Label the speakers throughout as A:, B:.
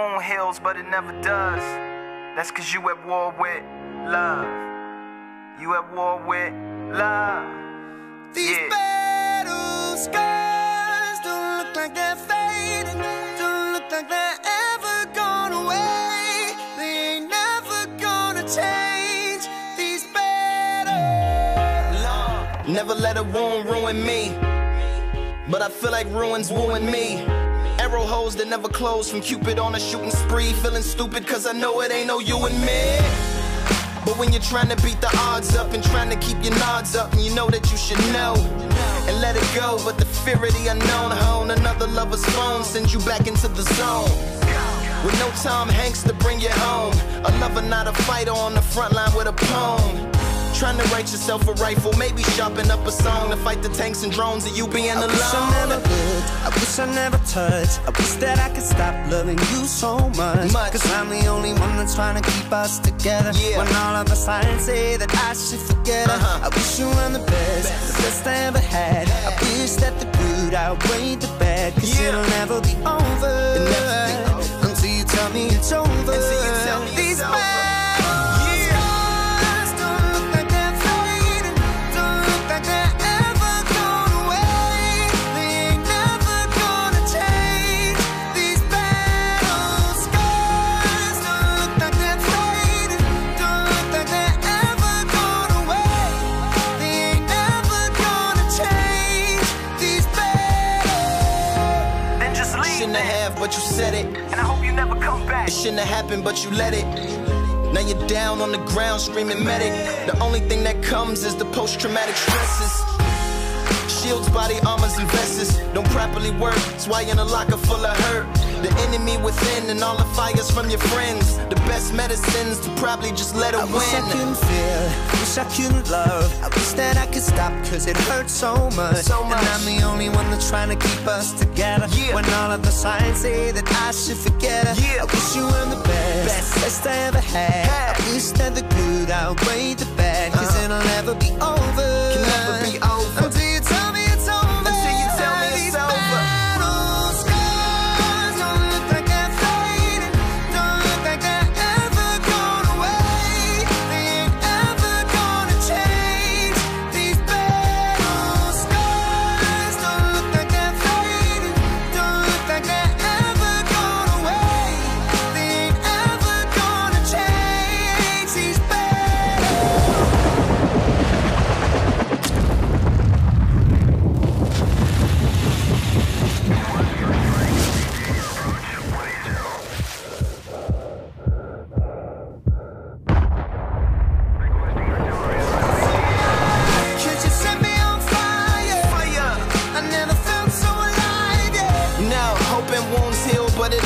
A: wound heals, but it never does. That's cause you at war with love. You at war with love.
B: These
A: Yeah.
B: battle scars don't look like they're fading. Don't look like they're ever gone away. They ain't never gonna change. These battle battles.
C: Never let a wound ruin me. But I feel like ruins wooing me. Arrow holes that never close from Cupid on a shooting spree. Feeling stupid cause I know it ain't no you and me. But when you're trying to beat the odds up and trying to keep your nods up, and you know that you should know and let it go. But the fear of the unknown, hone another lover's phone sends you back into the zone. With no Tom Hanks to bring you home. A lover, not a fighter on the front line with a poem. Trying to write yourself a rifle, maybe sharpen up a song to fight the tanks and drones of you being
B: I
C: alone.
B: wish I never would. I wish I never touched. I wish that I could stop loving you so much.
C: Much.
B: Cause I'm the only one that's trying to keep us together.
C: Yeah.
B: When all of the signs say that I should forget her.
C: Uh-huh.
B: I wish you were the best, the best I ever had. I wish that the good outweighed the bad. Cause
C: Yeah.
B: it'll
C: Shouldn't have, but you said it.
A: And I hope you never come back.
C: It shouldn't have happened, but you let it. Now you're down on the ground screaming medic. The only thing that comes is the post traumatic stresses. Shields, body armors, and vests don't properly work. That's why you're in a locker full of hurt. The enemy within and all the fires from your friends. The best medicines to probably just let it
B: I wish I couldn't feel, wish I couldn't love. I wish that could stop, cause it hurts so much.
C: So much.
B: And I'm the only one that's trying to keep us together.
C: Yeah.
B: When all of the signs say that I should forget her.
C: Yeah.
B: I wish you were the best,
C: Best.
B: best I ever had.
C: Had.
B: I wish that the good outweighed the bad, cause
C: Uh-huh.
B: it'll never be over.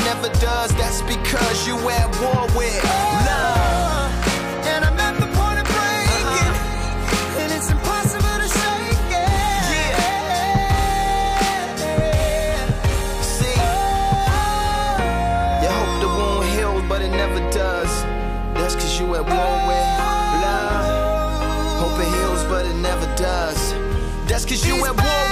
C: Never does. That's because you at war with love.
B: And I'm at the point of breaking, uh-huh. and it's impossible to shake it. Yeah.
C: See, you hope the wound heals, but it never does. That's cause you at war with love. Hope it heals, but it never does. That's cause you at